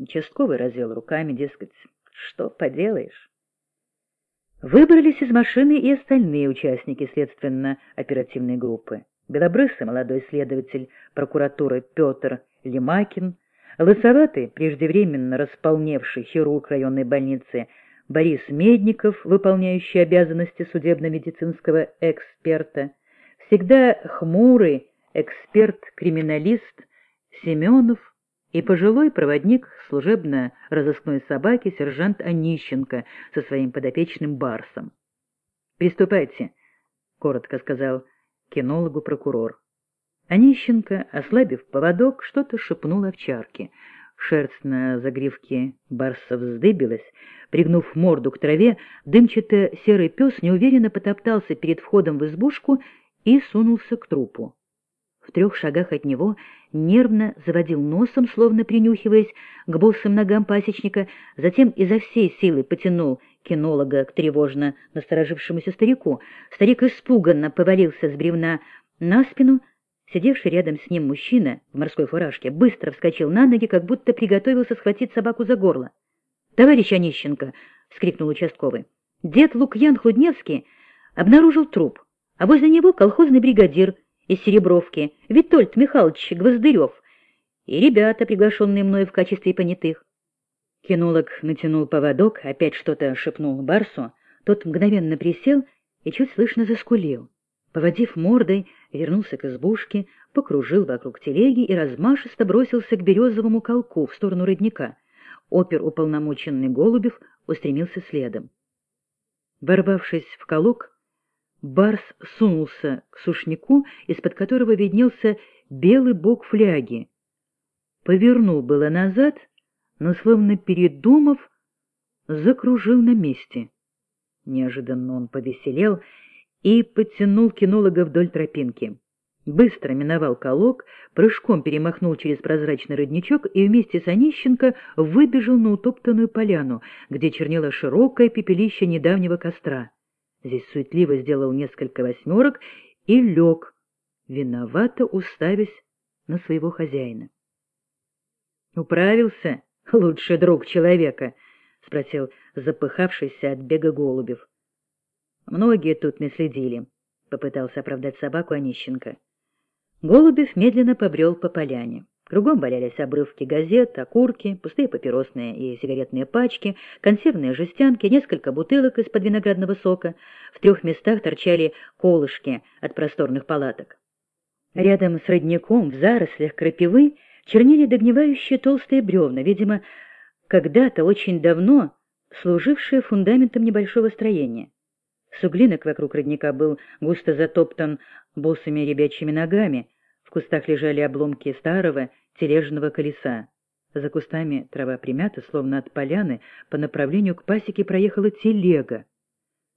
Участковый развел руками, дескать, что поделаешь. Выбрались из машины и остальные участники следственно-оперативной группы. Белобрысый молодой следователь прокуратуры Петр Лемакин, лысоватый, преждевременно располневший хирург районной больницы Борис Медников, выполняющий обязанности судебно-медицинского эксперта, всегда хмурый эксперт-криминалист Семенов и пожилой проводник служебно-розыскной собаки сержант Онищенко со своим подопечным Барсом. «Приступайте», — коротко сказал кинологу прокурор. Онищенко, ослабив поводок, что-то шепнул овчарке. Шерсть на загривке Барса вздыбилась. Пригнув морду к траве, дымчато-серый пес неуверенно потоптался перед входом в избушку и сунулся к трупу. Трех шагах от него нервно заводил носом, словно принюхиваясь к босым ногам пасечника, затем изо всей силы потянул кинолога к тревожно насторожившемуся старику. Старик испуганно повалился с бревна на спину. Сидевший рядом с ним мужчина в морской фуражке быстро вскочил на ноги, как будто приготовился схватить собаку за горло. — Товарищ Онищенко! — вскрикнул участковый. Дед Лукьян Худневский обнаружил труп, а возле него колхозный бригадир — из Серебровки, Витольд Михайлович Гвоздырев, и ребята, приглашенные мной в качестве понятых. Кинолог натянул поводок, опять что-то шепнул Барсу, тот мгновенно присел и чуть слышно заскулил. Поводив мордой, вернулся к избушке, покружил вокруг телеги и размашисто бросился к березовому колку в сторону родника. Опер уполномоченный Голубев устремился следом. Ворвавшись в колок, Барс сунулся к сушнику, из-под которого виднелся белый бок фляги. Повернул было назад, но, словно передумав, закружил на месте. Неожиданно он повеселел и подтянул кинолога вдоль тропинки. Быстро миновал колок, прыжком перемахнул через прозрачный родничок и вместе с Онищенко выбежал на утоптанную поляну, где чернело широкое пепелище недавнего костра. Здесь суетливо сделал несколько восьмерок и лег, виновато уставясь на своего хозяина. «Управился, лучший друг человека?» — спросил запыхавшийся от бега Голубев. «Многие тут не следили», — попытался оправдать собаку Онищенко. Голубев медленно побрел по поляне. Кругом валялись обрывки газет, окурки, пустые папиросные и сигаретные пачки, консервные жестянки, несколько бутылок из-под виноградного сока. В трех местах торчали колышки от просторных палаток. Рядом с родником в зарослях крапивы чернели догнивающие толстые бревна, видимо, когда-то очень давно служившие фундаментом небольшого строения. Суглинок вокруг родника был густо затоптан босыми ребячьими ногами, в кустах лежали обломки старого тележного колеса. За кустами трава примята, словно от поляны, по направлению к пасеке проехала телега.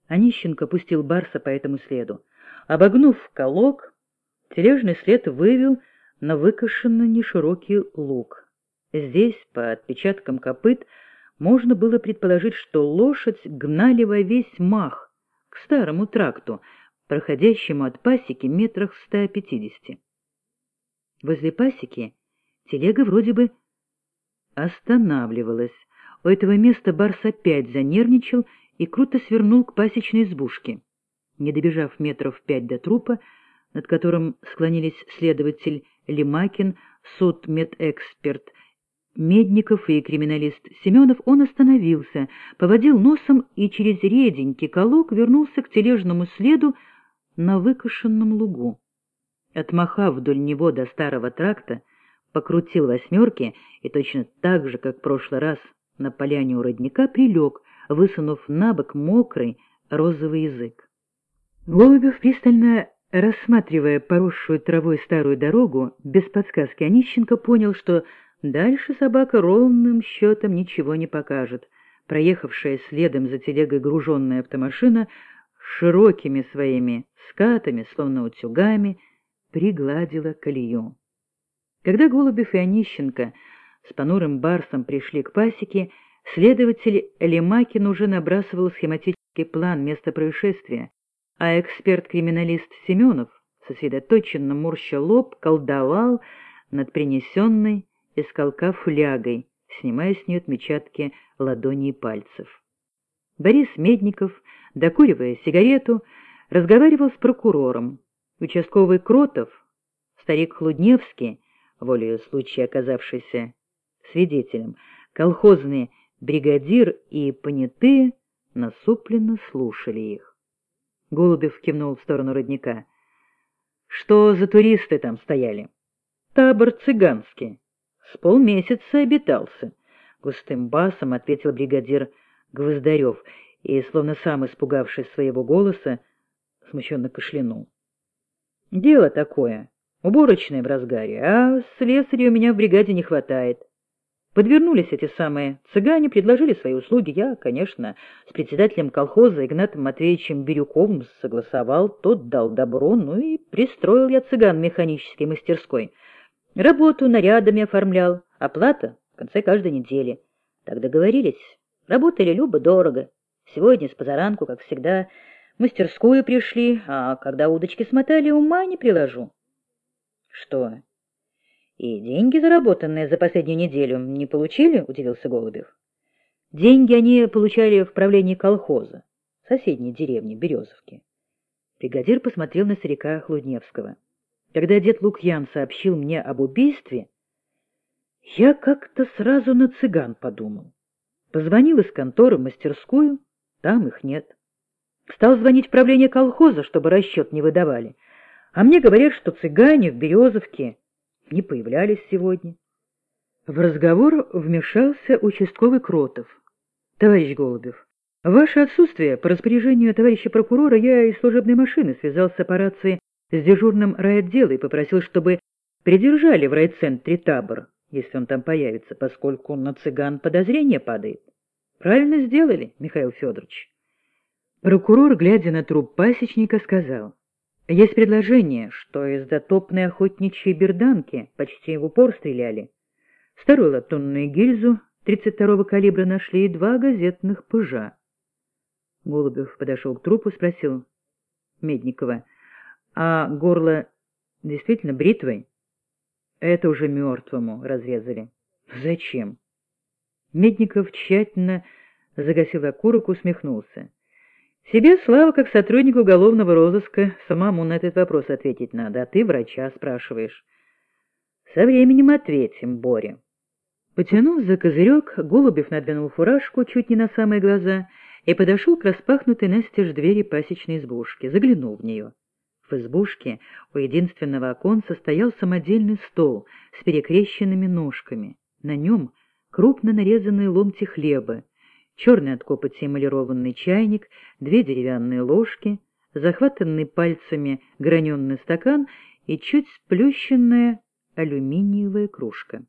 Онищенко пустил Барса по этому следу. Обогнув колок, тележный след вывел на выкошенный неширокий луг. Здесь, по отпечаткам копыт, можно было предположить, что лошадь гнали во весь мах к старому тракту, проходящему от пасеки метрах в 150. Возле пасеки Телега вроде бы останавливалась. У этого места Барс опять занервничал и круто свернул к пасечной избушке. Не добежав метров пять до трупа, над которым склонились следователь Лемакин, судмедэксперт Медников и криминалист Семенов, он остановился, поводил носом и через реденький колок вернулся к тележному следу на выкошенном лугу. Отмахав вдоль него до старого тракта, покрутил восьмерки и точно так же, как в прошлый раз на поляне у родника, прилег, высунув на бок мокрый розовый язык. Голубев, пристально рассматривая поросшую травой старую дорогу, без подсказки Онищенко понял, что дальше собака ровным счетом ничего не покажет. Проехавшая следом за телегой груженная автомашина широкими своими скатами, словно утюгами, пригладила колею. Когда Голубев и Онищенко с понурым барсом пришли к пасеке, следователь Лемакин уже набрасывал схематический план места происшествия, а эксперт-криминалист Семенов, сосредоточенно морща лоб, колдовал над принесенной из колка флягой снимая с нее отпечатки ладоней и пальцев. Борис Медников, докуривая сигарету, разговаривал с прокурором. Участковый Кротов, старик Хлудневский, волею случая оказавшийся свидетелем, колхозный бригадир и понятые насупленно слушали их. Голубев кивнул в сторону родника. «Что за туристы там стояли?» «Табор цыганский. С полмесяца обитался», — густым басом ответил бригадир Гвоздарев и, словно сам испугавшись своего голоса, смущенно кашлянул. «Дело такое, уборочное в разгаре, а слесаря у меня в бригаде не хватает». Подвернулись эти самые цыгане, предложили свои услуги. Я, конечно, с председателем колхоза Игнатом Матвеевичем Бирюковым согласовал, тот дал добро, ну и пристроил я цыган в механической мастерской. Работу нарядами оформлял, оплата в конце каждой недели. Так договорились. Работали любо-дорого. Сегодня с позаранку, как всегда, в мастерскую пришли, а когда удочки смотали, ума не приложу. Что, «И деньги, заработанные за последнюю неделю, не получили?» — удивился Голубев. «Деньги они получали в правлении колхоза, соседней деревни Березовки». Бригадир посмотрел на старика Хлудневского. Когда дед Лукьян сообщил мне об убийстве, я как-то сразу на цыган подумал. Позвонил из конторы в мастерскую, там их нет. Стал звонить в правление колхоза, чтобы расчет не выдавали. А мне говорят, что цыгане в Березовке не появлялись сегодня. В разговор вмешался участковый Кротов. — Товарищ Голубев, ваше отсутствие по распоряжению товарища прокурора я из служебной машины связался по рации с дежурным райотдела и попросил, чтобы придержали в райцентре табор, если он там появится, поскольку на цыган подозрение падает. Правильно сделали, Михаил Федорович. Прокурор, глядя на труп пасечника, сказал — есть предложение, что из затопной охотничьей берданки почти в упор стреляли. Старую латунную гильзу 32-го калибра нашли и два газетных пыжа. Голубев подошел к трупу, спросил Медникова, а горло действительно бритвой? Это уже мертвому разрезали. Зачем? Медников тщательно загасил окурок, усмехнулся. Себе слава как сотрудник уголовного розыска, самому на этот вопрос ответить надо, а ты врача спрашиваешь. Со временем ответим, Боря. Потянув за козырек, Голубев надвинул фуражку чуть не на самые глаза и подошел к распахнутой настежь двери пасечной избушки, заглянул в нее. В избушке у единственного оконца стоял самодельный стол с перекрещенными ножками. На нем крупно нарезанные ломти хлеба, черный от копоти эмалированный чайник, две деревянные ложки, захватанный пальцами граненый стакан и чуть сплющенная алюминиевая кружка.